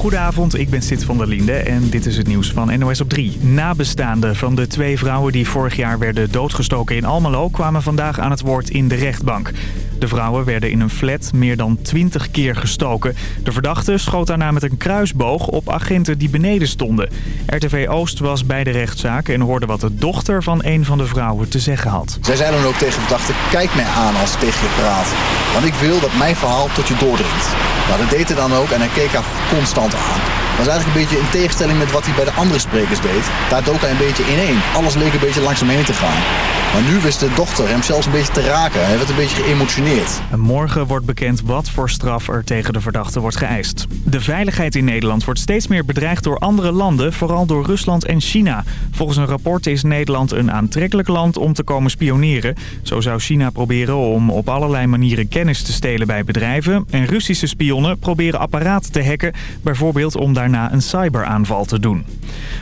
Goedenavond, ik ben Sid van der Linde en dit is het nieuws van NOS op 3. Nabestaanden van de twee vrouwen die vorig jaar werden doodgestoken in Almelo... kwamen vandaag aan het woord in de rechtbank. De vrouwen werden in een flat meer dan 20 keer gestoken. De verdachte schoot daarna met een kruisboog op agenten die beneden stonden. RTV Oost was bij de rechtszaak en hoorde wat de dochter van een van de vrouwen te zeggen had. Zij zei dan ook tegen de verdachte, kijk mij aan als ik tegen je praat. Want ik wil dat mijn verhaal tot je doordringt. Nou, dat deed hij dan ook en hij keek haar constant aan. Dat was eigenlijk een beetje in tegenstelling met wat hij bij de andere sprekers deed. Daar dook hij een beetje ineen. Alles leek een beetje langs hem heen te gaan. Maar nu wist de dochter hem zelfs een beetje te raken. Hij werd een beetje geëmotioneerd. En morgen wordt bekend wat voor straf er tegen de verdachte wordt geëist. De veiligheid in Nederland wordt steeds meer bedreigd door andere landen, vooral door Rusland en China. Volgens een rapport is Nederland een aantrekkelijk land om te komen spioneren. Zo zou China proberen om op allerlei manieren kennis te stelen bij bedrijven. En Russische spionnen proberen apparaten te hacken, bijvoorbeeld om daarna een cyberaanval te doen.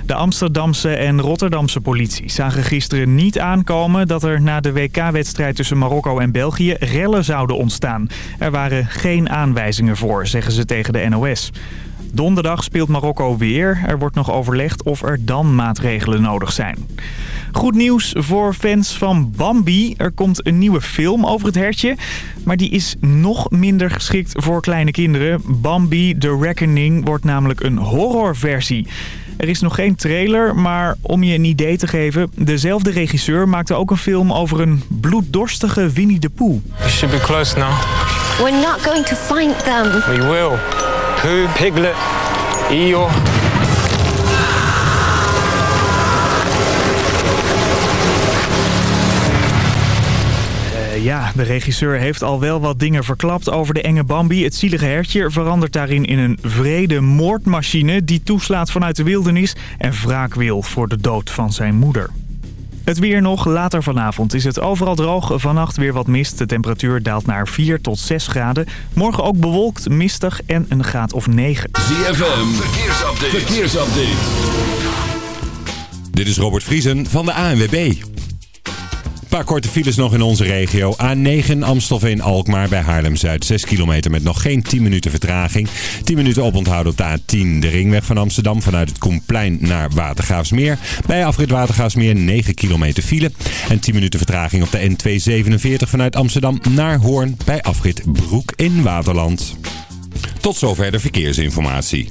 De Amsterdamse en Rotterdamse politie zagen gisteren niet aankomen dat er na de WK-wedstrijd tussen Marokko en België rellen zouden ontstaan. Er waren geen aanwijzingen voor, zeggen ze tegen de NOS. Donderdag speelt Marokko weer. Er wordt nog overlegd of er dan maatregelen nodig zijn. Goed nieuws voor fans van Bambi. Er komt een nieuwe film over het hertje. Maar die is nog minder geschikt voor kleine kinderen. Bambi The Reckoning wordt namelijk een horrorversie. Er is nog geen trailer, maar om je een idee te geven... dezelfde regisseur maakte ook een film over een bloeddorstige Winnie de Pooh. You should be close now. We're not going to find them. We will. Pooh, Piglet, Eeyore. Ja, de regisseur heeft al wel wat dingen verklapt over de enge Bambi. Het zielige hertje verandert daarin in een vrede moordmachine... die toeslaat vanuit de wildernis en wraak wil voor de dood van zijn moeder. Het weer nog. Later vanavond is het overal droog. Vannacht weer wat mist. De temperatuur daalt naar 4 tot 6 graden. Morgen ook bewolkt, mistig en een graad of 9. ZFM, verkeersupdate. verkeersupdate. Dit is Robert Vriesen van de ANWB. Een paar korte files nog in onze regio. A9 Amstelveen-Alkmaar bij Haarlem-Zuid. 6 kilometer met nog geen 10 minuten vertraging. 10 minuten oponthoud op de A10. De ringweg van Amsterdam vanuit het Koenplein naar Watergraafsmeer. Bij afrit Watergraafsmeer 9 kilometer file. En 10 minuten vertraging op de N247 vanuit Amsterdam naar Hoorn. Bij afrit Broek in Waterland. Tot zover de verkeersinformatie.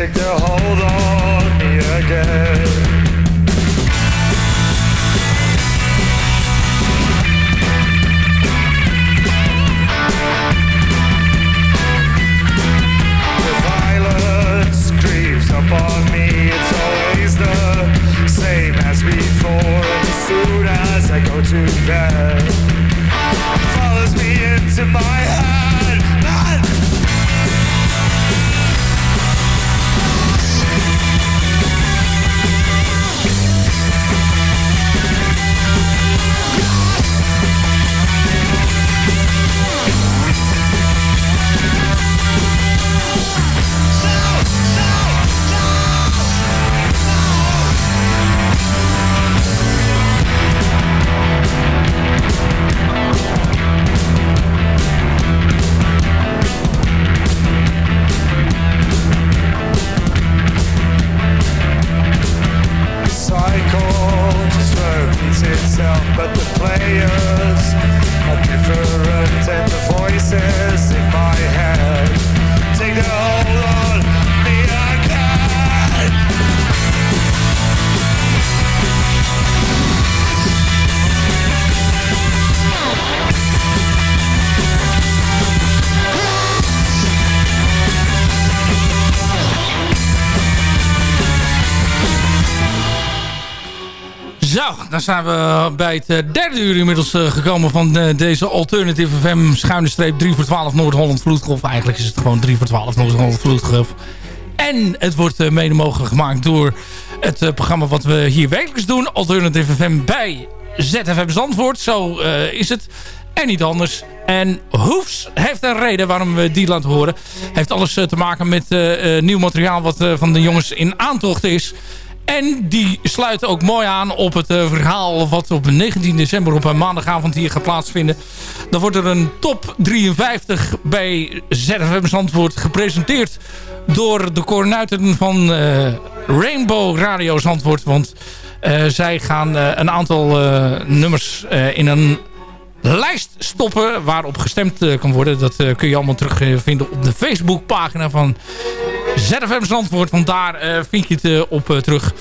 Take their hold zijn we bij het eh, derde uur inmiddels eh, gekomen van eh, deze Alternative FM schuine streep 3 voor 12 Noord-Holland Vloedgolf. Eigenlijk is het gewoon 3 voor 12 Noord-Holland Vloedgolf. En het wordt mede mogelijk gemaakt door het programma wat we hier wekelijks doen. Alternative FM bij ZFM Zandvoort. Zo is het. En niet anders. En Hoefs heeft een reden waarom we die laten horen. Heeft alles te maken met nieuw materiaal wat van de jongens in aantocht is. En die sluiten ook mooi aan op het uh, verhaal wat op 19 december op een maandagavond hier gaat plaatsvinden. Dan wordt er een top 53 bij ZFM Zandvoort gepresenteerd door de cornuiten van uh, Rainbow Radio Zandvoort. Want uh, zij gaan een aantal nummers in een lijst stoppen waarop gestemd kan worden. Dat kun je allemaal terugvinden op de Facebookpagina van ZFM Zandvoort. Want daar uh, vind je het op terug.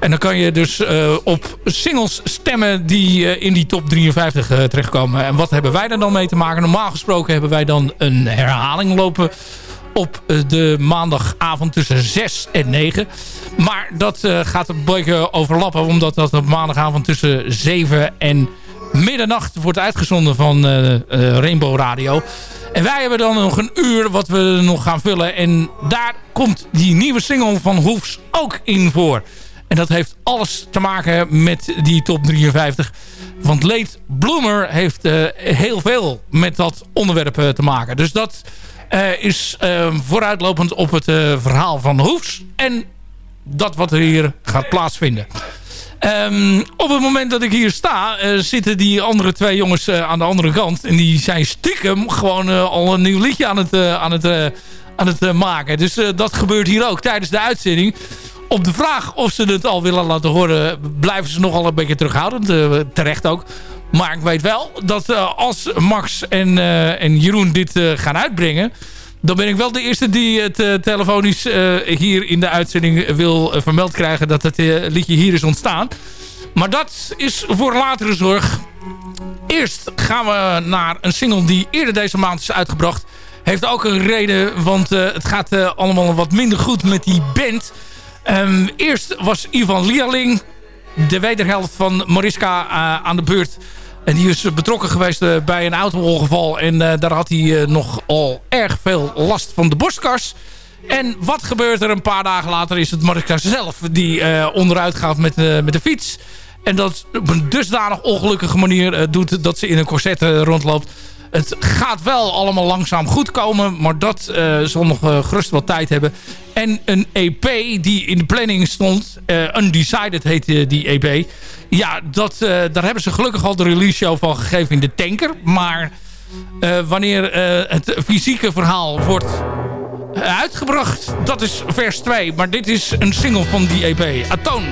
En dan kan je dus op singles stemmen die in die top 53 terechtkomen. En wat hebben wij er dan mee te maken? Normaal gesproken hebben wij dan een herhaling lopen op de maandagavond tussen 6 en 9. Maar dat gaat een beetje overlappen. Omdat dat op maandagavond tussen 7 en 9 middernacht wordt uitgezonden van Rainbow Radio. En wij hebben dan nog een uur wat we nog gaan vullen. En daar komt die nieuwe single van Hoefs ook in voor. En dat heeft alles te maken met die top 53. Want Late Bloomer heeft uh, heel veel met dat onderwerp te maken. Dus dat is vooruitlopend op het verhaal van Hoefs. En dat wat er hier gaat plaatsvinden. Um, op het moment dat ik hier sta, uh, zitten die andere twee jongens uh, aan de andere kant. En die zijn stiekem gewoon uh, al een nieuw liedje aan het, aan het, aan het maken. Dus dat gebeurt hier ook tijdens de uitzending. Op de vraag of ze het al willen laten horen, blijven ze nogal een beetje terughoudend. terecht ook. Maar ik weet wel dat als Max en, en Jeroen dit gaan uitbrengen dan ben ik wel de eerste die het uh, telefonisch uh, hier in de uitzending wil uh, vermeld krijgen dat het liedje hier is ontstaan. Maar dat is voor latere zorg. Eerst gaan we naar een single die eerder deze maand is uitgebracht. Heeft ook een reden, want het gaat allemaal wat minder goed met die band. Um, eerst was Ivan Lialing, de wederhelft van Mariska, aan de beurt... En die is betrokken geweest eh, bij een auto-ongeval. En uh, daar had hij uh, nogal erg veel last van de borstkast. En wat gebeurt er een paar dagen later is het Marika zelf die onderuit gaat met, met de fiets. En dat op een dusdanig ongelukkige manier doet dat ze in een corset rondloopt. Het gaat wel allemaal langzaam goed komen. Maar dat uh, zal nog uh, gerust wat tijd hebben. En een EP die in de planning stond. Uh, Undecided heette die EP. Ja, dat, daar hebben ze gelukkig al de release show van gegeven in de tanker. Maar wanneer het fysieke verhaal wordt uitgebracht. Dat is vers 2. Maar dit is een single van die EP. Atoon.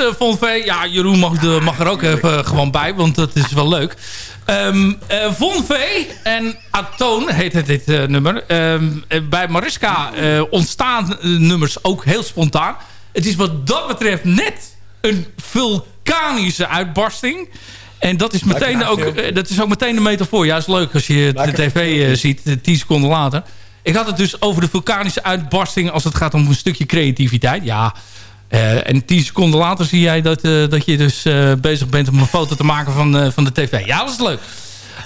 Eh, eh Von V. Ja, Jeroen mag, de- mag er ook even gewoon bij, want dat is wel leuk. Eh, Von V en Atoon heet het dit eh, nummer. Ehm, eh, bij Mariska eh, ontstaan eh, nummers ook heel spontaan. Het is wat dat betreft net een vulkanische uitbarsting. En dat is, meteen ook, eh, dat is ook meteen de metafoor. Ja, is leuk als je de tv eh, ziet, eh, 10 seconden later. Ik had het dus over de vulkanische uitbarsting als het gaat om een stukje creativiteit. Ja, eh, en 10 seconden later zie jij dat, eh, dat je dus eh, bezig bent om een foto te maken van, van de tv. Ja, dat is leuk.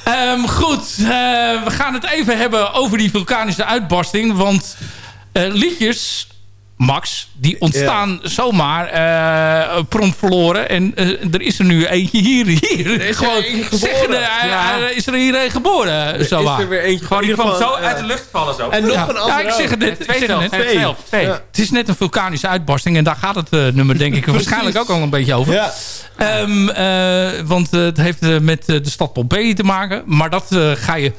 Ehm, goed, we gaan het even hebben over die vulkanische uitbarsting. Want liedjes, Max, die ontstaan zomaar eh prompt verloren. En eh, er is er nu eentje hier. hier is er gewoon geboren. zeggen, eh, Ja. is er hier een geboren. zo is er weer eentje Gewoon, die kwam zo uit de lucht vallen zo. En nog Ja. een andere Ja, ik zeg het net. Twee zeg het twee zelf, twee. Ja. Het is net een vulkanische uitbarsting. En daar gaat het eh, nummer denk ik waarschijnlijk ook al een beetje over. Ja. Ehm, eh, want het heeft met de stad Pompeii te maken. Maar dat ga je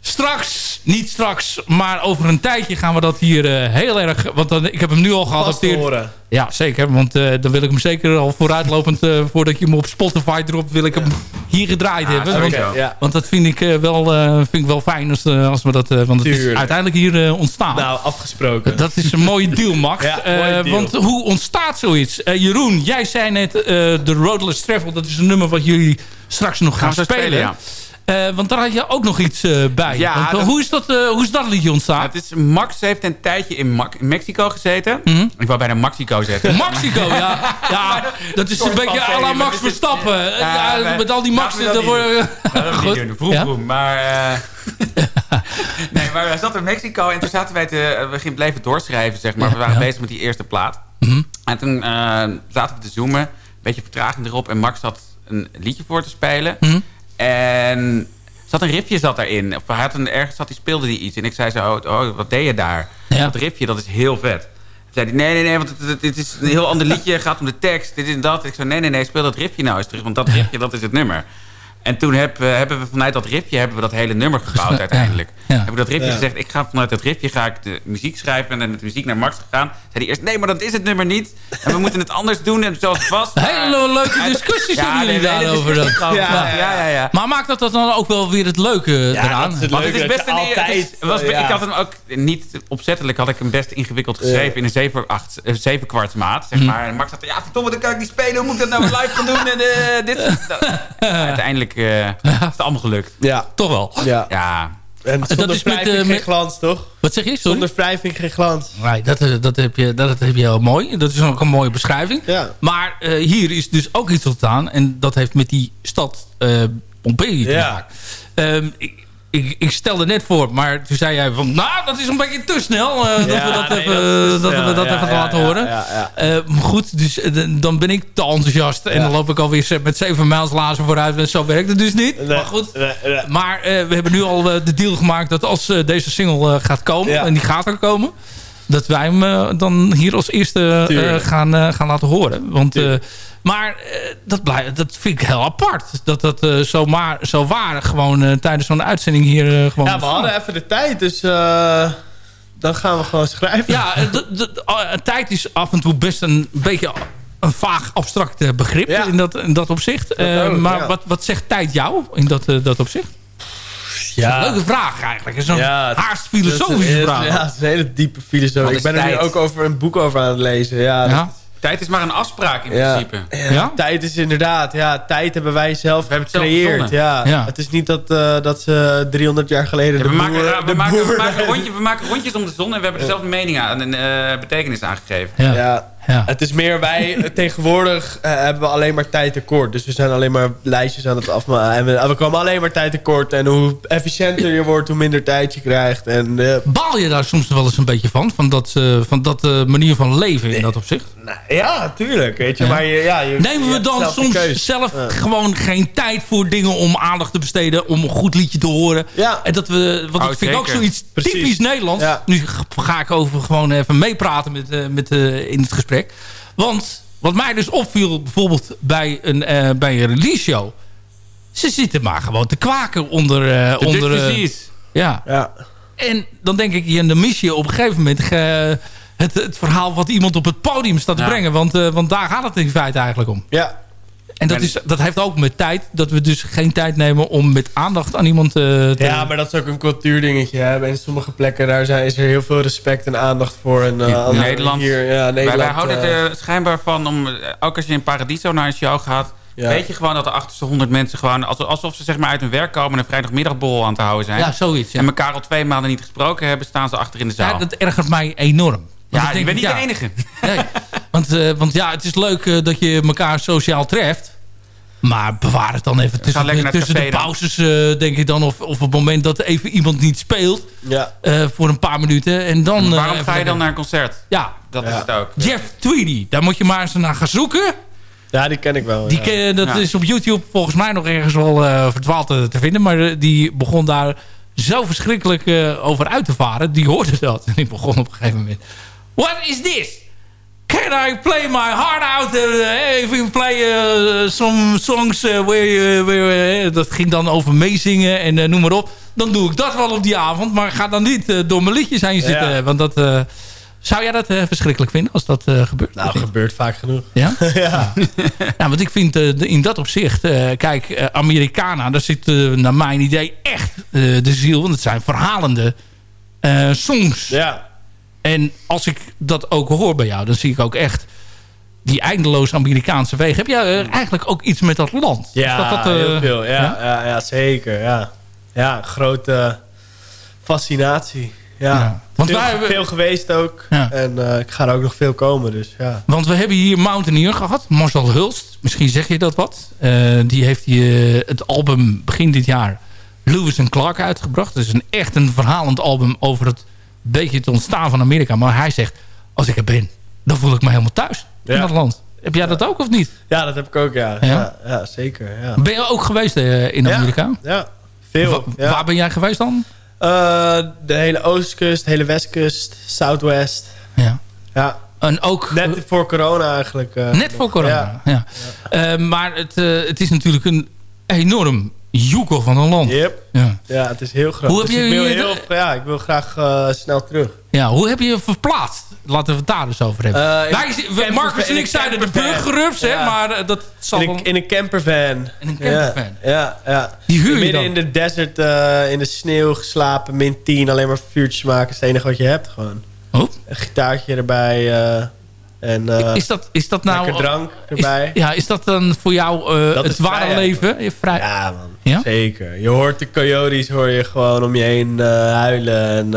straks, niet straks, maar over een tijdje gaan we dat hier eh, heel erg... Want dan, ik heb hem nu al horen. Ja, zeker. Want eh, dan wil ik hem zeker al vooruitlopend... eh, voordat je hem op Spotify dropt, wil ik hem hier gedraaid hebben. Want. Ja. want dat vind ik, eh, wel, eh, vind ik wel fijn als, eh, als we dat... eh, want het is uiteindelijk hier eh, ontstaan. Nou, afgesproken. Dat is een mooie deal, Max. Ja, Eh, mooie deal. Want hoe ontstaat zoiets? Eh, Jeroen, jij zei net eh de Roadless Travel. Dat is een nummer wat jullie straks nog gaan, Gaan spelen. spelen, want daar had je ook nog iets eh, bij. Ja, want, eh, dat- hoe, is dat, eh, hoe is dat liedje ontstaan? Het is, Max heeft een tijdje in, Mexico gezeten. Mhm. Ik wou bijna Mexico zeggen. Mexico, ja. ja. Dat is een beetje à la Max Verstappen. Ja, met al die Max... laten we dat dat worden- we Goed. doen. Vroeg, Ja? vroeg. Maar, eh, nee, maar we zaten in Mexico en toen zaten wij te... We gingen bleven doorschrijven, zeg maar. We waren bezig met die eerste plaat. Mhm. En toen eh, zaten we te zoomen. Een beetje vertraging erop. En Max had een liedje voor te spelen. Mhm. En zat een riffje zat daarin. Of hij had een, ergens zat, hij speelde die iets. En ik zei zo, oh, oh, wat deed je daar? Ja. Dat riffje, dat is heel vet. Toen zei hij, nee, nee, nee, want het is een heel ander liedje. Het gaat om de tekst, dit en dat. Ik zei, nee, nee, nee, speel dat riffje nou eens terug. Want dat riffje, dat is het nummer. En toen heb, eh, hebben we vanuit dat riffje hebben we dat hele nummer gebouwd uiteindelijk. Ja. Heb ik dat riffje Ja. gezegd, ik ga vanuit dat riffje ga ik de muziek schrijven. En dan met de muziek naar Max gegaan. Zei hij eerst, nee, maar dat is het nummer niet. En we moeten het anders doen en zoals het was. Hele leuke discussies Ja, hebben jullie nee, daarover. discussies Ja, ja, ja, ja. Maar maakt dat dat dan ook wel weer het leuke eraan? dat is het Want leuke het is dat best een... altijd... het is- was, ja. Ik had hem ook niet opzettelijk, had ik hem best ingewikkeld geschreven in een 7, 8, 7 kwarts maat, zeg maar. En Max zei, ja verdomme, dan kan ik niet spelen, hoe moet ik dat nou live gaan doen? En eh, dit, dat. Uiteindelijk eh, is het allemaal gelukt. Ja, Toch wel. ja. Ja, En zonder is met, eh, geen met- glans, toch? Wat zeg je? Sorry? Zonder wrijving geen glans. Nee, dat, eh, dat, heb je, dat heb je heel mooi. Dat is ook een mooie beschrijving. Ja. Maar eh, hier is dus ook iets ontstaan. En dat heeft met die stad eh Pompeii te Ja. maken. Ehm, ik, ik, ik stelde net voor, maar toen zei jij van... Nou, dat is een beetje te snel. eh, dat we dat nee, even, dat is- dat we dat ja, even ja, laten horen. Eh, goed, dus eh, dan ben ik te enthousiast. En dan loop ik alweer met zeven mijls lazen vooruit. En zo werkt het dus niet. Nee, maar goed. nee. Maar we hebben nu al de deal gemaakt dat als deze single gaat komen... En die gaat er komen... dat wij hem eh, dan hier als eerste eh, gaan, eh, gaan laten horen. Want, maar dat, blij, dat vind ik heel apart. Dat dat zomaar, zo waar gewoon tijdens zo'n uitzending hier gewoon... Ja, we hadden even de tijd, dus dan gaan we gewoon schrijven. Ja, de, de- tijd is af en toe best een beetje een vaag abstract begrip Ja. in, dat, in dat opzicht. Ook, maar ja. wat, wat zegt tijd jou in dat, dat opzicht? Ja. Leuke vraag eigenlijk. Zo'n Ja, haast Dat is filosofische vraag. Ja, het is een hele diepe filosofie. Ik ben er nu ook over een boek over aan het lezen. Ja, dat- tijd is maar een afspraak in Ja. principe. Ja, Ja? Tijd is inderdaad, ja, tijd hebben wij zelf hebben het gecreëerd. Ja. Ja. Het is niet dat, eh, dat ze 300 jaar geleden de we, maken, we, maken, we, boer- maken rondje, we maken rondjes om de zon en we hebben dezelfde mening aan en eh, betekenis aangegeven. Ja. Ja. Het is meer, wij eh, tegenwoordig eh, hebben we alleen maar tijd tekort. Dus we zijn alleen maar lijstjes aan het afmaken. En we, we komen alleen maar tijd tekort. En hoe efficiënter je wordt, hoe minder tijd je krijgt. En eh, Baal je daar soms wel eens een beetje van? Van dat, eh, van dat eh, manier van leven in dat opzicht? nou, ja, tuurlijk. Weet je, Ja. maar je, ja, je, je Nemen we dan soms zelf Ja. gewoon geen tijd voor dingen om aandacht te besteden, om een goed liedje te horen? Ja. En dat we, want Oh, dat vind ik ook zoiets Precies. typisch Nederlands. Ja. Nu ga ik over gewoon even meepraten met, eh, met, eh, in het gesprek. Want wat mij dus opviel, bijvoorbeeld bij een, eh, bij een release show. Ze zitten maar gewoon te kwaken onder... eh, Dit onder eh, precies. ja. Ja. En dan denk ik, ja, dan mis je op een gegeven moment... eh, het, het verhaal wat iemand op het podium staat te Ja. brengen. Want, eh, want daar gaat het in feite eigenlijk om. Ja. En dat, is, dat heeft ook met tijd. Dat we dus geen tijd nemen om met aandacht aan iemand eh, te... Ja, maar dat is ook een cultuurdingetje. Hè. In sommige plekken daar zijn, is er heel veel respect en aandacht voor. En, eh, In Nederland, Hier, ja, wij, Nederland wij houden eh, er schijnbaar van om, ook als je in Paradiso naar een show gaat, Ja. weet je gewoon dat er achter z'n honderd mensen gewoon, alsof, ze zeg maar uit hun werk komen en een vrijdagmiddagborrel aan te houden zijn. Ja, zoiets, ja. En elkaar al twee maanden niet gesproken hebben, staan ze achter in de zaal. Ja, dat ergert mij enorm. Want Ja, ik bent niet ja, de enige. Nee, want, eh, want ja, het is leuk eh, dat je elkaar sociaal treft. Maar bewaar het dan even tussen, tussen de pauzes, eh, denk ik dan. Of, of op het moment dat even iemand niet speelt. Ja. eh, voor een paar minuten. En dan, eh, Waarom ga je dan naar een concert? Ja. Dat is het ook. Jeff Tweedy, daar moet je maar eens naar gaan zoeken. Ja, die ken ik wel. Die ja. ken- dat Ja. is op YouTube volgens mij nog ergens wel eh, verdwaald te, te vinden. Maar die begon daar zo verschrikkelijk eh, over uit te varen. Die hoorde dat. En die begon op een gegeven moment. What is this? Can I play my heart out? Uh, even play uh, some songs uh, where, where dat ging dan over meezingen en noem maar op. Dan doe ik dat wel op die avond. Maar ga dan niet door mijn liedjes heen zitten. Ja. Want dat... Zou jij dat verschrikkelijk vinden als dat gebeurt? Nou, gebeurt vaak genoeg. Ja? ja. ja, want ik vind in dat opzicht... Kijk, Americana, daar zit naar mijn idee echt de ziel. Want het zijn verhalende songs. Ja. En als ik dat ook hoor bij jou... dan zie ik ook echt die eindeloos Amerikaanse wegen. Heb jij uh, eigenlijk ook iets met dat land? Ja, dat dat, uh, heel veel. Ja, ja? ja, ja zeker. Ja, ja grote fascinatie. Ja. ja. Want veel, wij hebben... veel geweest ook. Ja. En uh, ik ga er ook nog veel komen. Dus, ja. Want we hebben hier Mountaineer gehad. Marcel Hulst. Misschien zeg je dat wat. Uh, die heeft hier het album begin dit jaar Lewis en Clark uitgebracht. Dat is een echt een verhalend album over het beetje het ontstaan van Amerika. Maar hij zegt, als ik er ben, dan voel ik me helemaal thuis ja. in dat land. Heb jij dat ook of niet? Ja, dat heb ik ook, ja. Ja, ja zeker. Ja. Ben je ook geweest uh, in Amerika? Ja, veel. Wa waar ben jij geweest dan? Uh, de hele oostkust, de hele westkust, southwest. Ja. Ja. En ook, net voor corona eigenlijk. Uh, net voor corona, ja. ja. Uh, maar het, het is natuurlijk een enorm joekel van een land. Yep. Ja. ja, het is heel groot. Hoe heb dus je ik, wil je heel, ja, ik wil graag uh, snel terug. Ja, hoe heb je je verplaatst? Laten we het daar eens over hebben. Uh, Wij, Marcus en ik zeiden de burgerrups, ja. maar uh, dat zal in een, in een campervan. In een campervan? Ja, ja. ja. Die huur je Midden in de desert, in de sneeuw geslapen, min 10. Alleen maar vuurtjes maken is het enige wat je hebt gewoon. Oh? Een gitaartje erbij. En, uh, is, dat, is dat nou... Lekker drank erbij. Is, ja, is dat dan voor jou uh, het ware vrij, leven? Vrij... Ja, man. Ja? Zeker. Je hoort de coyotes hoor je gewoon om je heen uh, huilen. En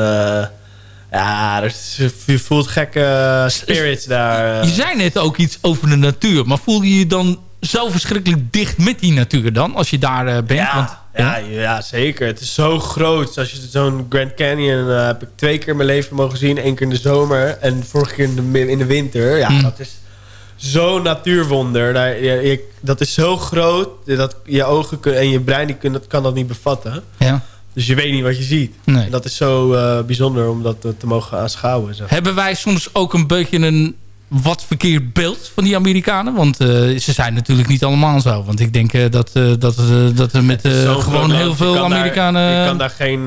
ja, is, je voelt gekke spirits daar. Je zei net ook iets over de natuur. Maar voel je je dan zo verschrikkelijk dicht met die natuur dan? Als je daar bent? Ja, Want, ja, ja? zeker. Het is zo groot. Als je zo'n Grand Canyon uh, heb ik twee keer in mijn leven mogen zien. Eén keer in de zomer en vorige keer in de, in de winter. Ja, mm. dat is zo'n natuurwonder. Daar, je, je, dat is zo groot dat je ogen kun, en je brein die kun, dat kan dat niet bevatten. Ja. Dus je weet niet wat je ziet. Nee. En dat is zo uh, bijzonder om dat te mogen aanschouwen. Zeg. Hebben wij soms ook een beetje een wat verkeerd beeld van die Amerikanen? Want uh, ze zijn natuurlijk niet allemaal zo. Want ik denk uh, dat, uh, dat, dat er met gewoon heel veel Amerikanen... Daar, je kan daar geen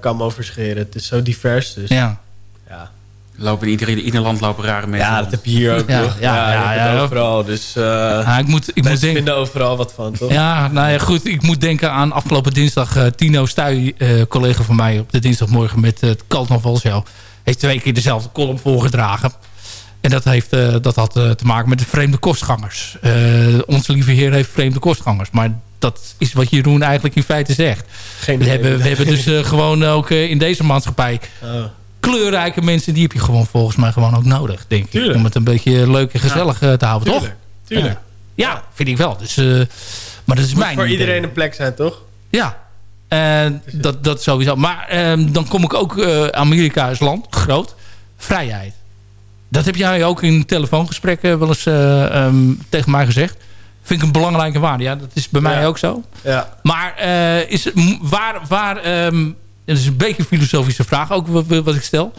kam over scheren. Het is zo divers. Dus. Ja. ja. Lopen in ieder, ieder land lopen rare mensen. Ja, dat heb je hier ook. Ja, toch? ja, ja, ja, ja overal. Dus ja, ik moet, ik moet denken, vinden overal wat van, toch? Ja, nou ja, goed. Ik moet denken aan afgelopen dinsdag uh, Tino Stuy, uh, collega van mij op de dinsdagmorgen met uh, het Carnaval Show. Heeft twee keer dezelfde column voorgedragen. En dat, heeft, uh, dat had uh, te maken met de vreemde kostgangers. Uh, onze lieve heer heeft vreemde kostgangers. Maar dat is wat Jeroen eigenlijk in feite zegt. Geen we, hebben, we hebben dus gewoon ook in deze maatschappij... Oh. kleurrijke mensen, die heb je gewoon volgens mij gewoon ook nodig, denk Tuurlijk. ik. Om het een beetje leuk en gezellig ja. te houden, Tuurlijk. toch? Tuurlijk. Ja. ja, vind ik wel. Dus, maar dat is Moet mijn voor idee. iedereen een plek zijn, toch? Ja, uh, dat, dat sowieso. Maar uh, dan kom ik ook... Amerika is land, groot. Vrijheid. Dat heb jij ook in telefoongesprekken wel eens um, tegen mij gezegd. Vind ik een belangrijke waarde. Ja, dat is bij ja. mij ook zo. Ja. Maar is, waar... waar um, dat is een beetje een filosofische vraag ook wat, wat ik stel.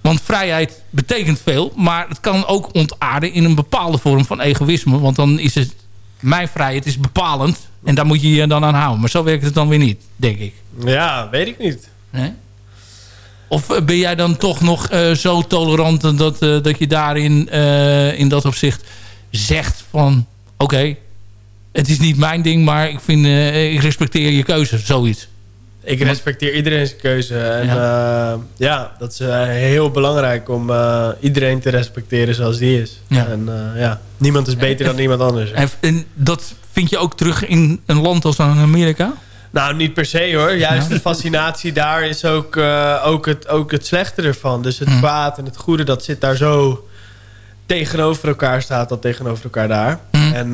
Want vrijheid betekent veel. Maar het kan ook ontaarden in een bepaalde vorm van egoïsme. Want dan is het... Mijn vrijheid is bepalend. En daar moet je je dan aan houden. Maar zo werkt het dan weer niet, denk ik. Ja, weet ik niet. Nee? Of ben jij dan toch nog eh, zo tolerant dat, eh, dat je daarin eh, in dat opzicht zegt van... Oké, het is niet mijn ding, maar ik, vind, eh, ik respecteer je keuze, zoiets. Ik respecteer iedereen zijn keuze. En ja, ja dat is uh, heel belangrijk om uh, iedereen te respecteren zoals die is. Ja. En ja, niemand is beter en, dan iemand anders. En, en, dat vind je ook terug in een land als Amerika? Nou, niet per se hoor. Juist ja. de fascinatie daar is ook, ook, het, ook het slechte ervan. Dus het mm. kwaad en het goede, dat zit daar zo tegenover elkaar, staat dat tegenover elkaar daar. Mm. En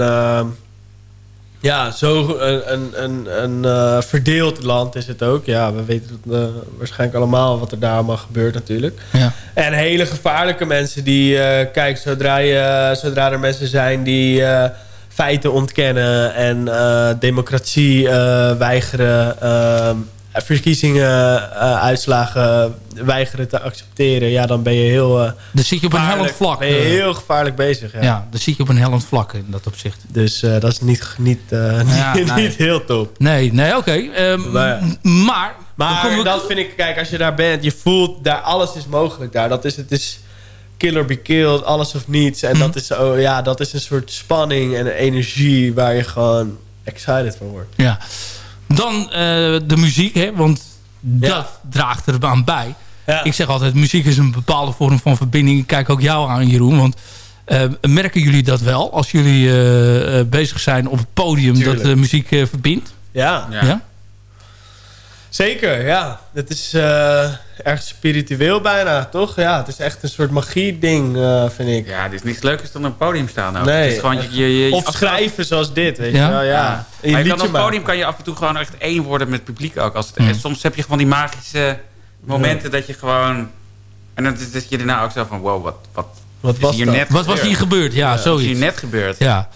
ja, zo een, een, een, een uh, verdeeld land is het ook. Ja, we weten het, uh, waarschijnlijk allemaal wat er daar allemaal gebeurt natuurlijk. Ja. En hele gevaarlijke mensen die... Kijk, zodra, je, zodra er mensen zijn die feiten ontkennen... en democratie weigeren... verkiezingen uitslagen weigeren te accepteren... ja, dan ben je heel... dan zit je op een hellend vlak. Ben je heel gevaarlijk bezig. Ja, ja dan zit je op een hellend vlak in dat opzicht. Dus uh, dat is niet, niet, uh, ja, niet, nee. niet, heel top. Nee, nee oké. Okay. Um, maar... Maar, maar dat vind ik... Kijk, als je daar bent, je voelt... daar alles is mogelijk daar. Dat is... Het is kill or be killed, alles of niets. En mm. dat, is, oh, ja, dat is een soort spanning en energie... waar je gewoon excited van wordt. Ja. Dan uh, de muziek, hè? Want dat draagt er aan bij. Ja. Ik zeg altijd, muziek is een bepaalde vorm van verbinding. Ik kijk ook jou aan, Jeroen. Want uh, merken jullie dat wel? Als jullie uh, bezig zijn op het podium Tuurlijk. dat de muziek verbindt? Ja. ja. ja. Zeker, ja. Het is erg spiritueel bijna, toch? Ja, het is echt een soort magie-ding, vind ik. Ja, het is niks leukers dan op een podium staan. Ook. Nee. Het is gewoon, je, je, je, of schrijven zoals dit, weet ja? je wel. Ja. ja. Maar je kan op het podium kan je af en toe gewoon echt één worden met het publiek ook. Als het, mm. Soms heb je gewoon die magische momenten dat je gewoon... En dan dat je daarna ook zo van... Wow, wat, wat, wat was hier dat? net Wat was hier gebeurd? Ja, ja zoiets. Wat is hier net gebeurd? Ja.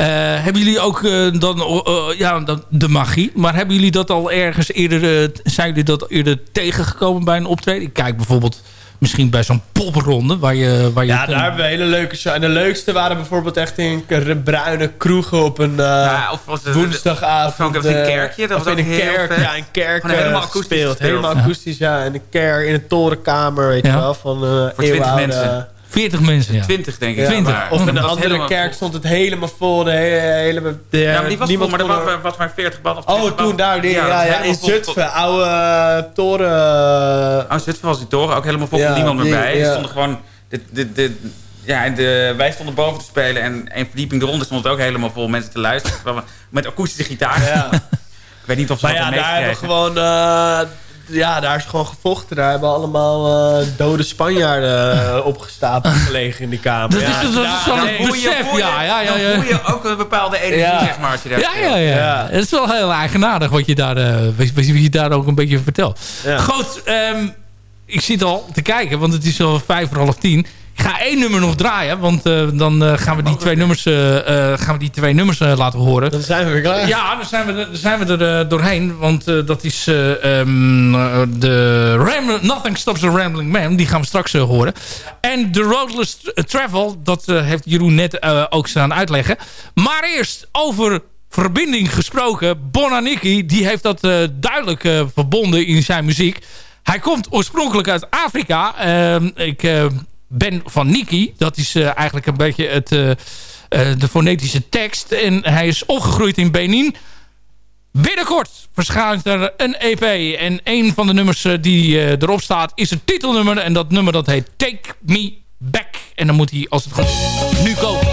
Uh, hebben jullie ook uh, dan uh, ja, de magie? Maar hebben jullie dat al ergens eerder... zijn jullie dat eerder tegengekomen bij een optreden? Ik kijk bijvoorbeeld misschien bij zo'n popronde. Waar je, waar je ja, daar hebben we hele leuke show. En de leukste waren bijvoorbeeld echt in bruine kroegen op een uh, ja, of was het, woensdagavond. Of een kerkje. Dat was in een kerk. Vet. Ja, een kerk Gewoon helemaal akoestisch speelt. Helemaal akoestisch, ja. In een kerk, in een torenkamer, weet je wel. Van uh, Voor 20 mensen. 40 mensen, ja. 20 denk ik. Ja, 20. Maar, of in een andere kerk vol. stond het helemaal vol. De hele, hele, de, ja, maar die was niemand vol, maar er was, was maar 40 man. Of oh, toen daar. Die, ja, ja, ja in Zutphen. Oude uh, toren. Oh, Zutphen was die toren. Ook helemaal vol. Ja, niemand meer bij. Er stonden gewoon... De, de, de, ja, de, wij stonden boven te spelen en een verdieping eronder stond het ook helemaal vol mensen te luisteren. met akoestische gitaar. Ja. ik weet niet of ze maar dat ja, daar hebben we gewoon... Uh, ja, daar is gewoon gevochten. Daar hebben allemaal uh, dode Spanjaarden uh, opgestapeld gelegen in die kamer. Dat ja, is, dat is zo'n besef, voel je- ja. ja, ja, Dan ja. voel je ook een bepaalde energie, Ja. zeg maar, je Ja, ja, ja, Ja. Het is wel heel eigenaardig wat je daar, uh, wat, wat je daar ook een beetje vertelt. Ja. Goed, ehm, ik zit al te kijken, want het is al vijf voor half tien. Ik ga één nummer nog draaien, want uh, dan uh, gaan, we die twee nummers, gaan we die twee nummers laten horen. Dan zijn we weer klaar. Ja, dan zijn we, er- dan zijn we er doorheen. Want dat is um, de Ram Nothing Stops a Rambling Man. Die gaan we straks horen. En de Roadless Travel, dat heeft Jeroen net ook staan uitleggen. Maar eerst over verbinding gesproken. Bonaniki, die heeft dat duidelijk verbonden in zijn muziek. Hij komt oorspronkelijk uit Afrika. Ehm, ik ben van Niki. Dat is uh, eigenlijk een beetje het, uh, uh, de fonetische tekst. En hij is opgegroeid in Benin. Binnenkort verschijnt er een EP. En een van de nummers die erop staat is het titelnummer. En dat nummer dat heet Take Me Back. En dan moet hij als het is nu komen.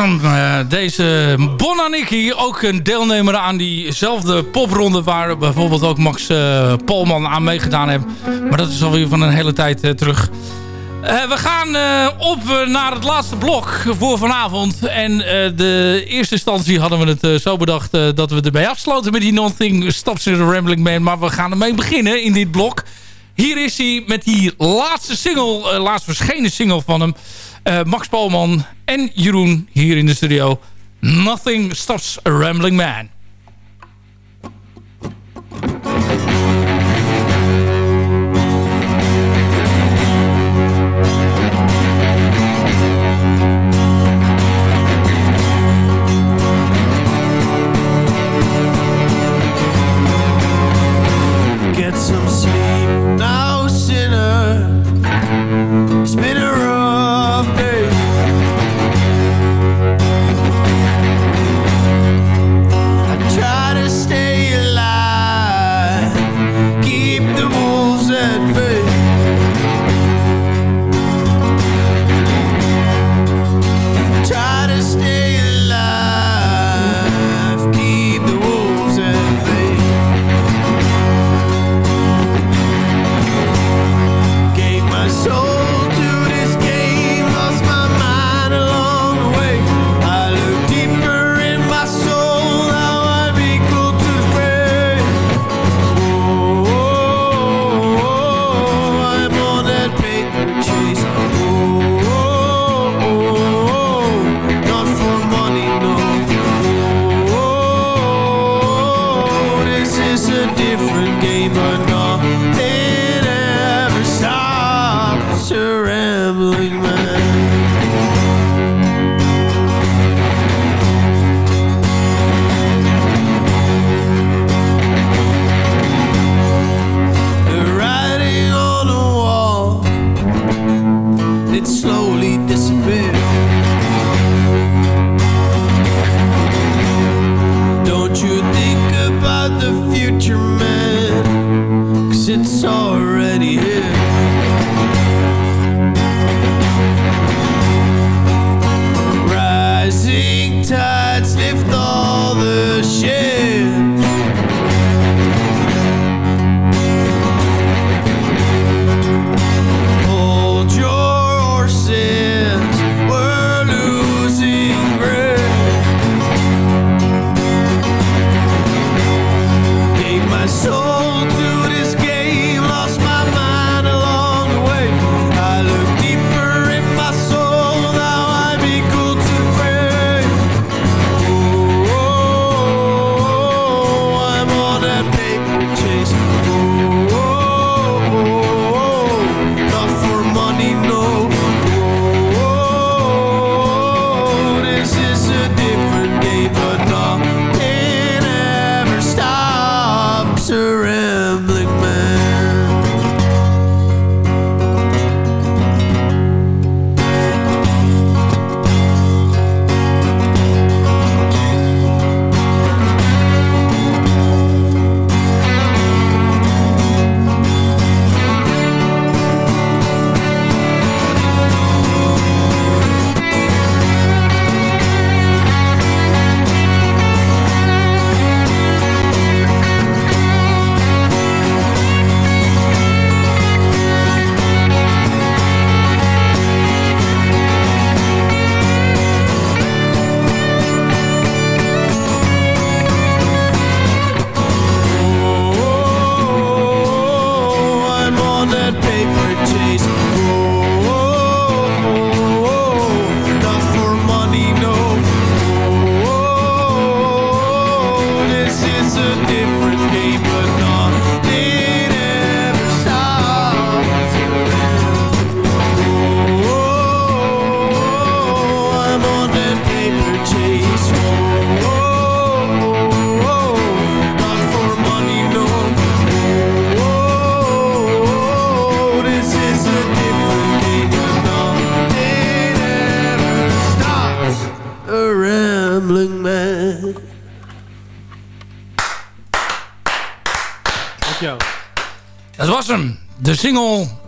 dan eh, deze Bonaniki ook een deelnemer aan diezelfde popronde... waar bijvoorbeeld ook Max eh, Polman aan meegedaan heeft. Maar dat is alweer van een hele tijd eh, terug. we gaan op naar het laatste blok voor vanavond. En de eerste instantie hadden we het zo bedacht... dat we ermee afsloten met die Nothing Stops in the Rambling Man. Maar we gaan ermee beginnen in dit blok. Hier is hij met die laatste single, eh, laatst verschenen single van hem. Eh, Max Paulman en Jeroen hier in de studio. Nothing Stops a Rambling Man. it's already here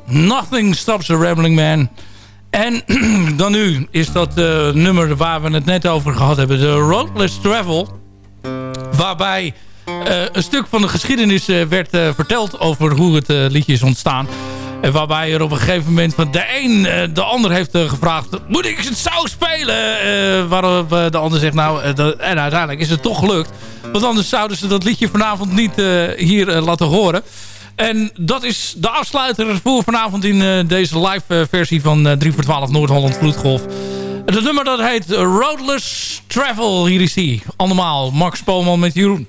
Nothing Stops a Rambling Man. En dan nu is dat eh, nummer waar we het net over gehad hebben. De Roadless Travel. Waarbij eh, een stuk van de geschiedenis eh, werd verteld over hoe het liedje is ontstaan. En waarbij er op een gegeven moment van de een de ander heeft gevraagd... moet ik het zou spelen? waarop de ander zegt, nou... En uiteindelijk is het toch gelukt. Want anders zouden ze dat liedje vanavond niet hier laten horen. En dat is de afsluiter voor vanavond in eh, deze live eh, versie van eh, 3 voor 12 Noord-Holland Vloedgolf. Het nummer dat heet Roadless Travel. Hier is die. Allemaal Max Pooman met Jeroen.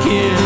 skin.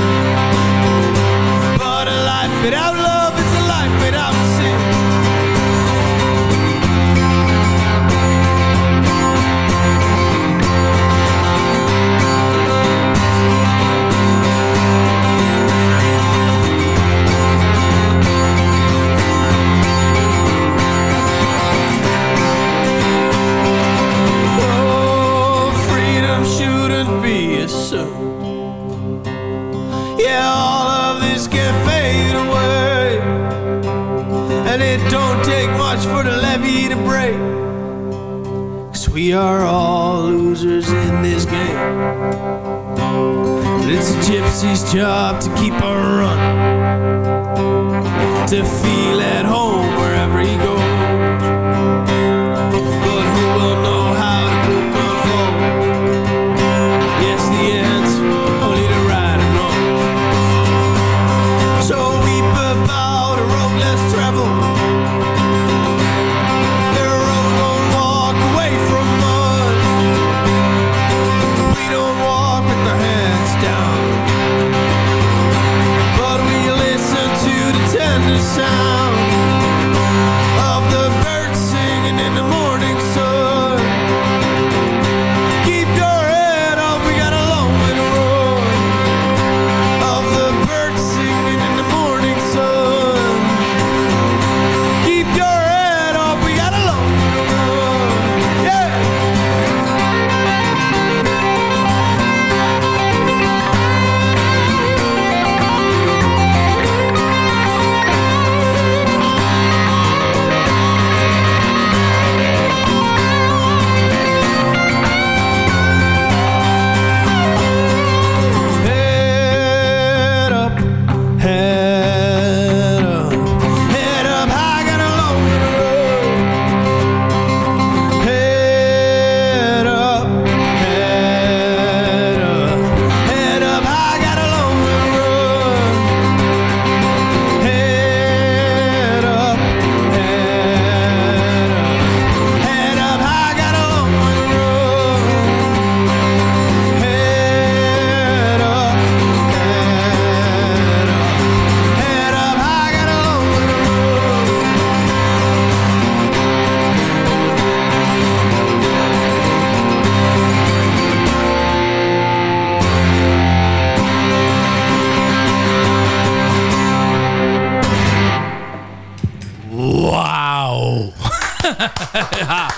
ja.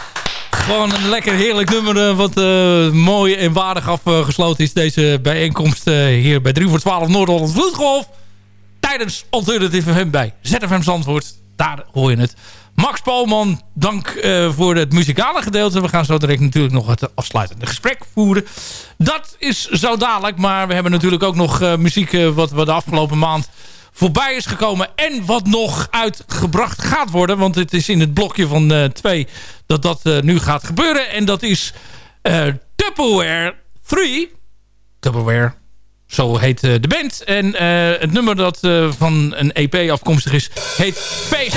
Gewoon een lekker heerlijk nummer eh, wat eh, mooi en waardig afgesloten is. Deze bijeenkomst eh, hier bij 3 voor 12 Noord-Holland Vloedgolf. Tijdens Alternative hem bij ZFM Zandvoort. Daar hoor je het. Max Paulman, dank voor het muzikale gedeelte. We gaan zo direct natuurlijk nog het afsluitende gesprek voeren. Dat is zo dadelijk, maar we hebben natuurlijk ook nog muziek... wat we de afgelopen maand voorbij is gekomen. En wat nog uitgebracht gaat worden. Want het is in het blokje van eh, twee dat dat eh, nu gaat gebeuren. En dat is eh Tupperware 3. Tupperware, zo heet de band. En het nummer dat van een EP afkomstig is, heet Feest.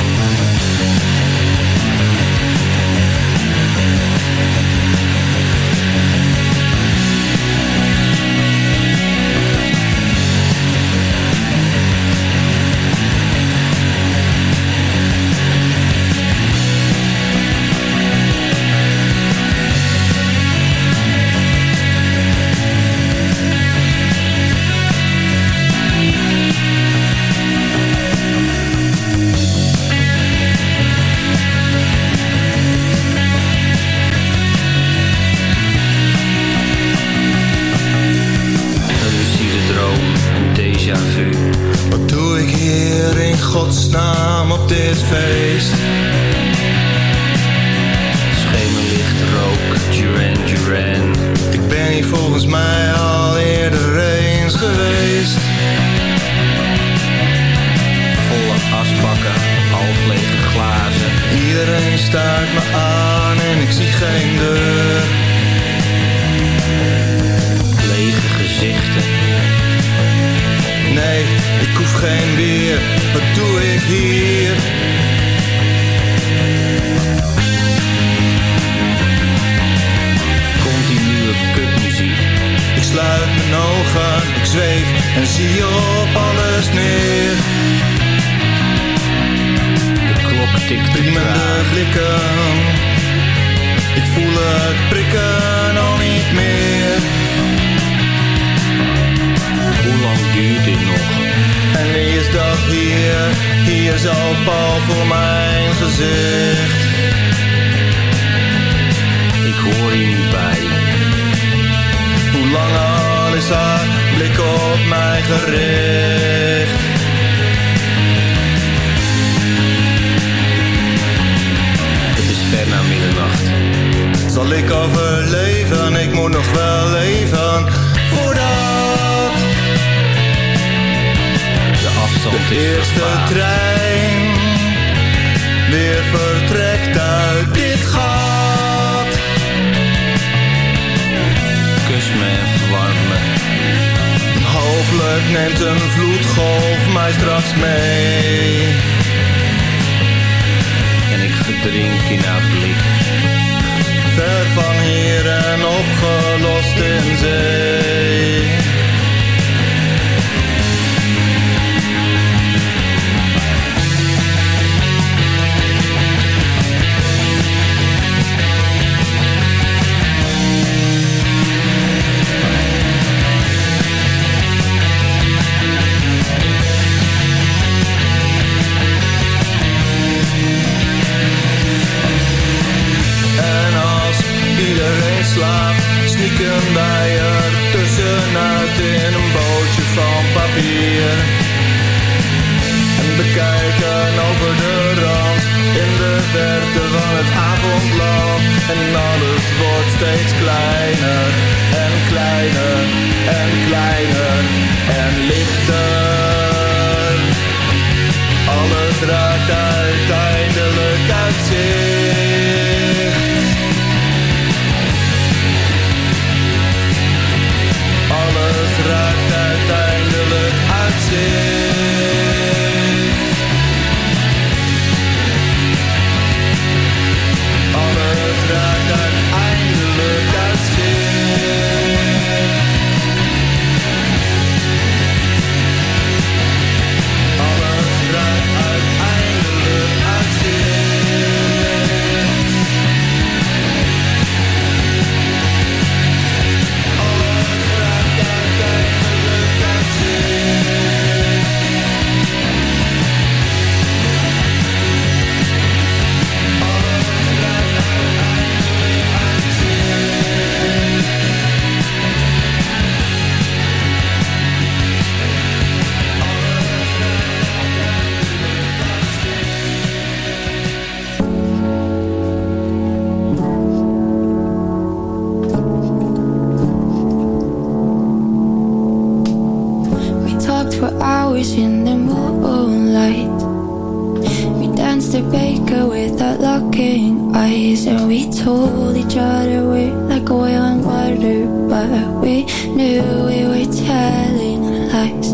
We knew we were telling lies.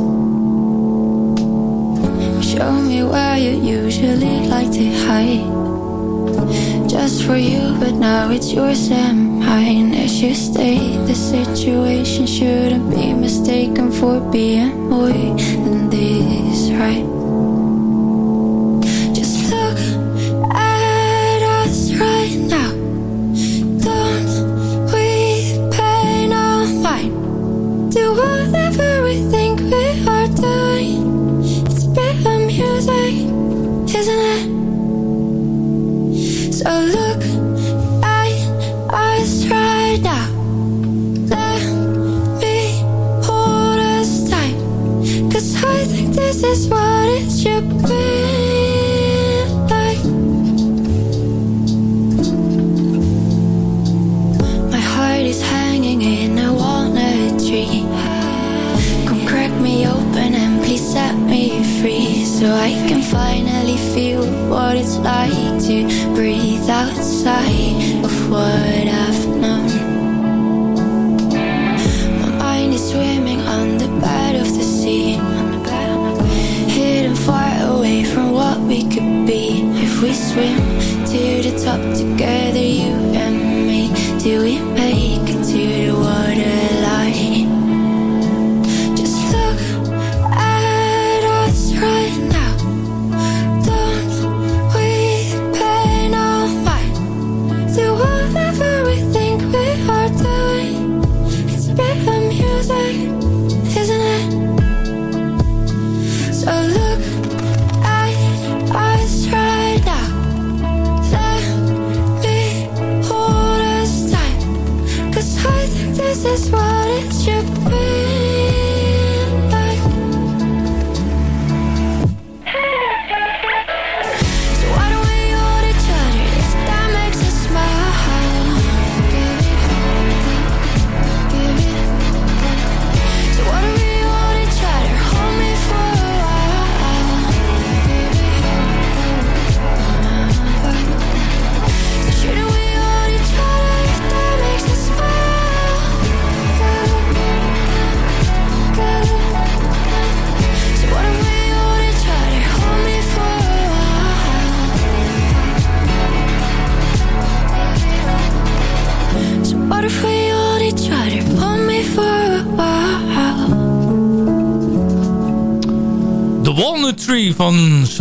Show me where you usually like to hide. Just for you, but now it's yours and mine. As you stay, the situation shouldn't be mistaken for being more than this, right?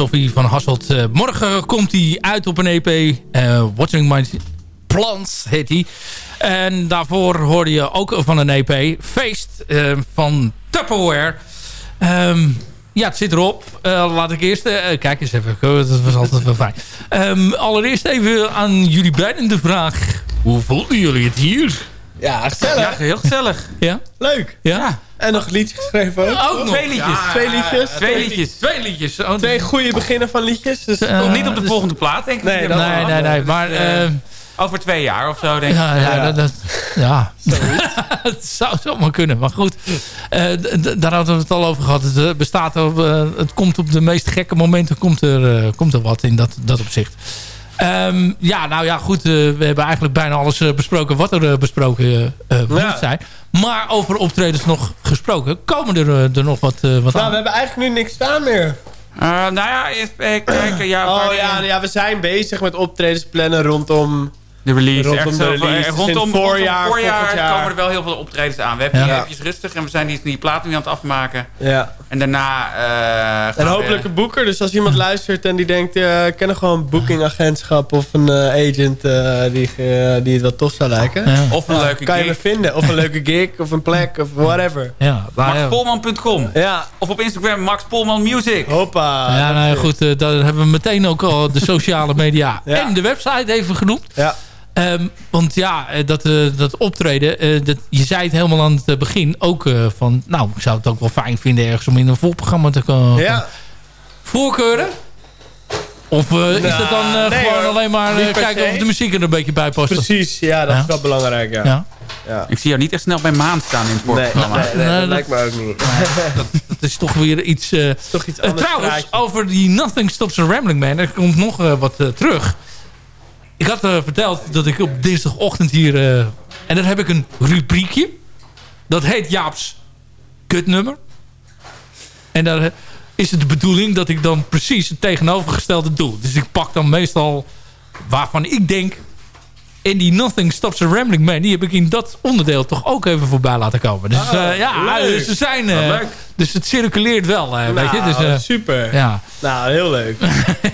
Sophie van Hasselt. Eh, morgen komt hij uit op een EP. eh, Watching My Plants heet hij. En daarvoor hoorde je ook van een EP. Feest eh, van Tupperware. Ehm, ja, het zit erop. Laat ik eerst... kijk eens even. Dat was altijd wel fijn. Ehm, allereerst even aan jullie beiden de vraag. Hoe voelden jullie het hier? Ja, gezellig. Ja, heel gezellig. Ja? Leuk. Ja? En nog een liedje geschreven ook. Ook nog. Twee liedjes. Ja, twee liedjes. Twee liedjes. Twee liedjes. Oh, Twee goede beginnen van liedjes. Dus Eh, Komt niet op de dus- volgende plaat, denk ik. Nee, dat- Nee, nee, nee. Maar... Eh, eh, Over twee jaar of zo, denk ik. Ja, ja, Dat, dat- ja. het zou zomaar kunnen, maar goed. Eh, daar hadden we het al over gehad. Het, bestaat op, het komt op de meest gekke momenten komt er, komt er wat in dat, dat opzicht. Ehm, ja, nou ja, goed. eh, we hebben eigenlijk bijna alles eh, besproken wat er eh, besproken eh, moet Ja. zijn. Maar over optredens nog gesproken. Komen er, er nog wat, eh, wat Nou, aan? we hebben eigenlijk nu niks staan meer. Eh, nou ja, even kijken. Ja, Oh ja, ja, we zijn bezig met optredens plannen rondom... De release. Rondom echt de release. eh, Rondom, voorjaar, voorjaar jaar. komen er wel heel veel optredens aan. We hebben Ja. hier eventjes rustig en we zijn die, die plaat nu aan het afmaken. Ja. En daarna eh En hopelijk een boeker. Dus als iemand luistert en die denkt... eh, ik ken nog gewoon een bookingagentschap of een eh, agent eh, die, die het wel tof zou lijken. Ja. Of een leuke kan je me vinden. Of een leuke gig of een plek of whatever. Ja. Maxpolman.com. Ja, Of op Instagram Max Polman Music. hoppa. Ja, nou ja, goed. daar hebben we meteen ook al de sociale media Ja. en de website even genoemd. Ja. Ehm, want ja, eh, dat, eh, dat optreden, eh, dat, je zei het helemaal aan het begin ook eh, van... Nou, ik zou het ook wel fijn vinden ergens om in een volprogramma te komen. Ja. Voorkeuren? Of eh, is dat dan eh, nee gewoon hoor, alleen maar eh, kijken of de muziek er een beetje bij past? Precies, ja, dat Ja. is wel belangrijk, ja. Ja. ja. Ik zie jou niet echt snel bij Maan staan in het Nee, nee, voorprogramma. nee, Nee, dat lijkt me ook niet. Dat is toch weer iets... eh, Toch iets anders. trouwens, praatje. over die Nothing Stops a Rambling Man, er komt nog eh, wat terug. Ik had eh, verteld dat ik op dinsdagochtend hier... eh, en dan heb ik een rubriekje. Dat heet Jaap's kutnummer. En daar eh, is het de bedoeling dat ik dan precies het tegenovergestelde doe. Dus ik pak dan meestal waarvan ik denk... En die Nothing Stops a Rambling Man... die heb ik in dat onderdeel toch ook even voorbij laten komen. Dus Oh, ja, leuk. ze zijn... dus het circuleert wel, eh, weet je. Nou, Dus, eh, super. Ja. Nou, heel leuk.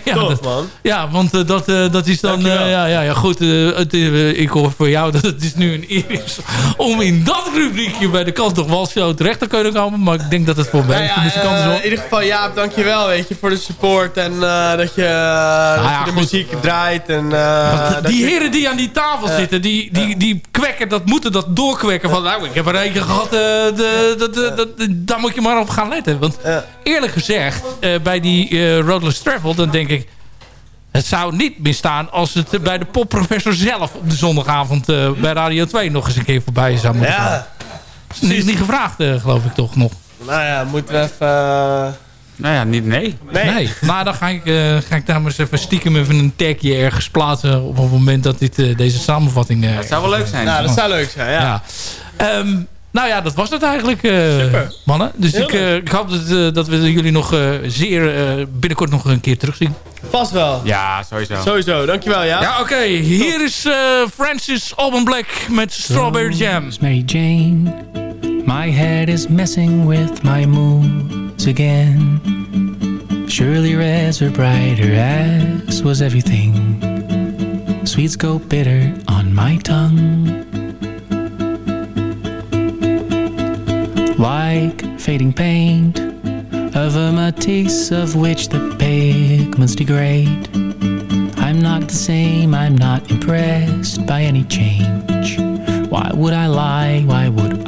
Ja, Tof, dat- man. Ja, want eh, dat, dat is dan... Ja, ja, ja, goed. het, ik hoor voor jou dat het is nu een eer is... om in dat rubriekje bij de kant toch wel zo terecht te kunnen komen. Maar ik denk dat het voor mij Nou ja, de muzikanten eh, zo... in ieder geval, Jaap, dankjewel weet je, voor de support. En dat je, dat Nou ja, je de muziek draait. En, dat die heren die aan die tafel zitten, die, die, die kwekken, dat moeten dat doorkwekken. Van, nou, ik heb er eentje gehad, eh, de, de, de, de- de- daar moet je maar op gaan letten. Want eerlijk gezegd, eh, bij die eh Roadless Travel, dan denk ik... Het zou niet misstaan als het bij de popprofessor zelf op de zondagavond bij Radio 2 nog eens een keer voorbij zou moeten gaan. Ja, Niet, niet gevraagd, geloof ik toch nog. nou ja, moeten we even... Nou ja, niet nee. Nee. Nou, dan ga ik, eh, ga ik daar maar eens even stiekem even een tagje ergens plaatsen... op het moment dat dit, eh, deze samenvatting... eh, Dat zou wel leuk zijn. Nou, dat zou leuk zijn, ja. ja. Ehm, nou ja, dat was het eigenlijk, eh, Super. mannen. Dus ik, eh, hoop dat, eh, dat we jullie nog eh, zeer eh, binnenkort nog een keer terugzien. Vast wel. Ja, sowieso. Sowieso, dankjewel, ja. Ja, oké. Hier is eh, Francis Alban Black met Strawberry Jam. Mary Jane, my head is messing with my moods again. Surely reds were brighter, as was everything. Sweets go bitter on my tongue. Like fading paint of a matisse of which the pigments degrade. I'm not the same, I'm not impressed by any change. Why would I lie? Why would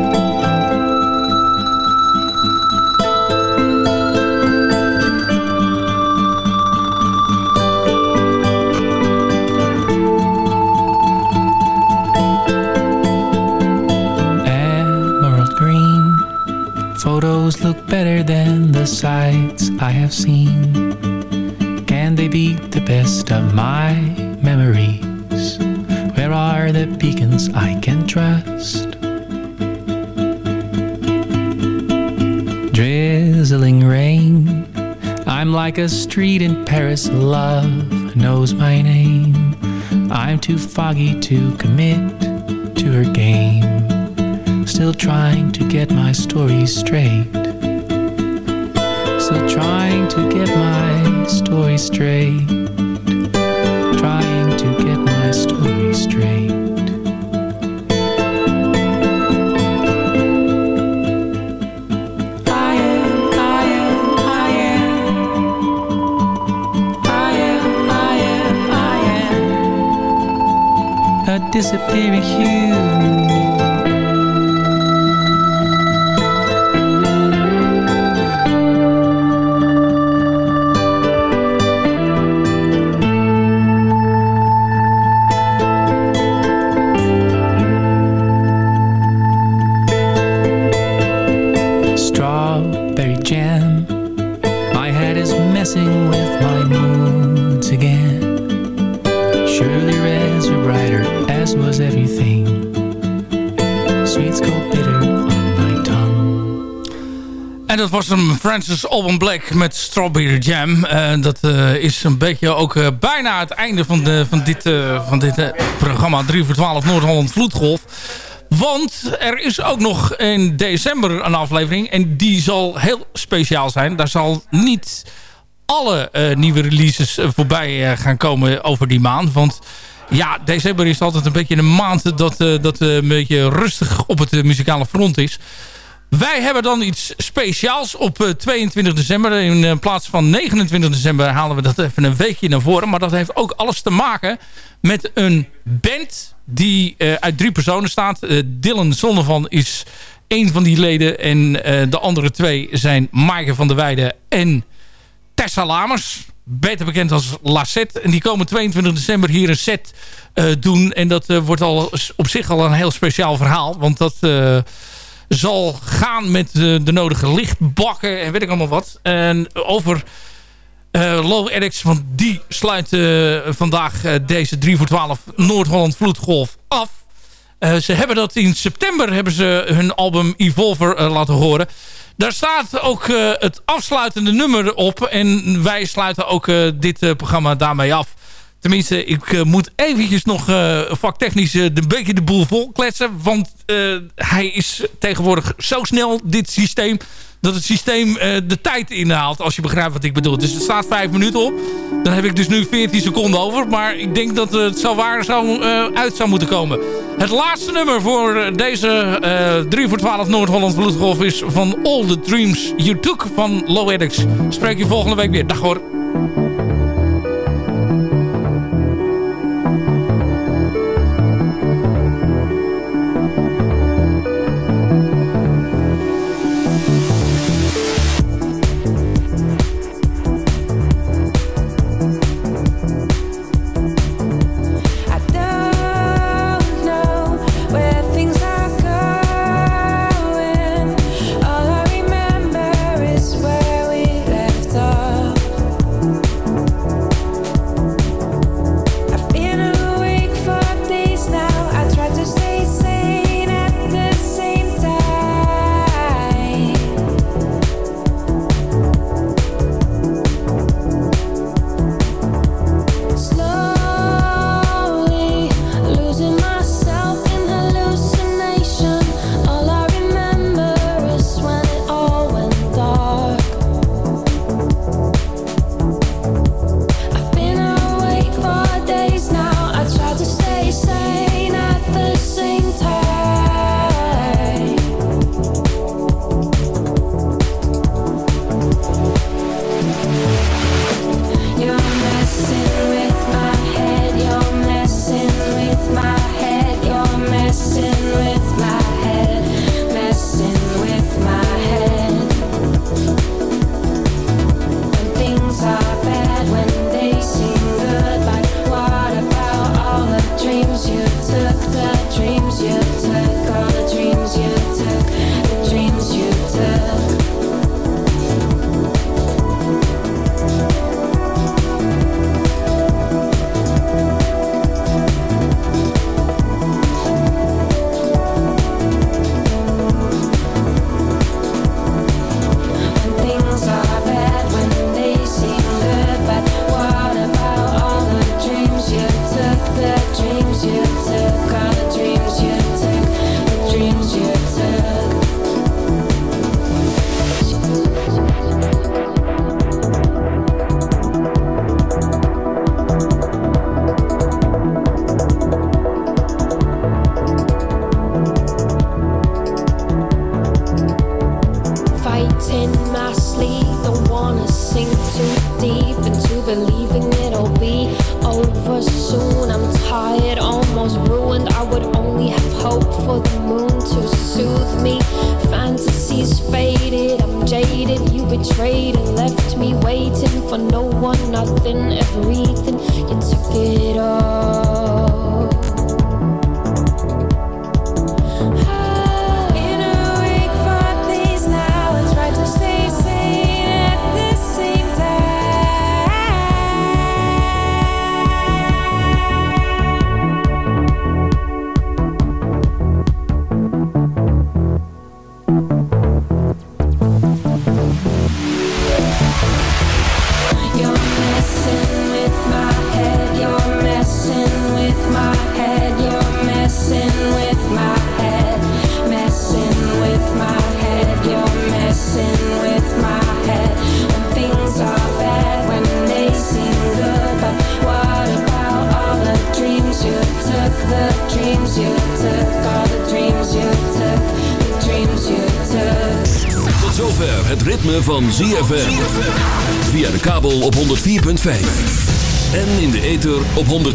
than the sights I have seen. Can they beat the best of my memories? Where are the beacons I can trust? Drizzling rain. I'm like a street in Paris. Love knows my name. I'm too foggy to commit to her game. Still trying to get my story straight trying to get my story straight. Trying to get my story straight. a disappearing hue Francis Alban Black met Strawberry Jam. En dat eh, is een beetje ook eh, bijna het einde van, de, van dit, van dit programma 3 voor 12 Noord-Holland Vloedgolf. Want er is ook nog in december een aflevering. En die zal heel speciaal zijn. Daar zal niet alle nieuwe releases voorbij gaan komen over die maand. Want ja, december is altijd een beetje een maand dat, dat een beetje rustig op het muzikale front is. Wij hebben dan iets speciaals op eh, 22 december. In eh, plaats van 29 december halen we dat even een weekje naar voren. Maar dat heeft ook alles te maken met een band die eh, uit drie personen staat. Eh, Dylan Zonnevan is één van die leden. En eh, de andere twee zijn Maaike van der Weijden en Tessa Lamers. Beter bekend als Lacet. En die komen 22 december hier een set eh, doen. En dat eh, wordt al op zich al een heel speciaal verhaal. Want dat eh, zal gaan met de nodige lichtbakken en weet ik allemaal wat. En over eh, Low Addicts, want die sluit eh, vandaag eh, deze 3 voor 12 Noord-Holland Vloedgolf af. Ze hebben dat in september hebben ze hun album Evolver laten horen. Daar staat ook het afsluitende nummer op. En wij sluiten ook dit programma daarmee af. Tenminste, ik eh, moet eventjes nog eh, vaktechnisch eh, een beetje de boel volkletsen. Want hij is tegenwoordig zo snel, dit systeem... dat het systeem de tijd inhaalt, als je begrijpt wat ik bedoel. Dus er staat 5 minuten op. Dan heb ik dus nu 14 seconden over. Maar ik denk dat het zo waar zou, uit zou moeten komen. Het laatste nummer voor deze eh 3 voor 12 Noord-Holland Vloedgolf... is van All the Dreams You Took van Low Addicts. Spreek je volgende week weer. Dag hoor.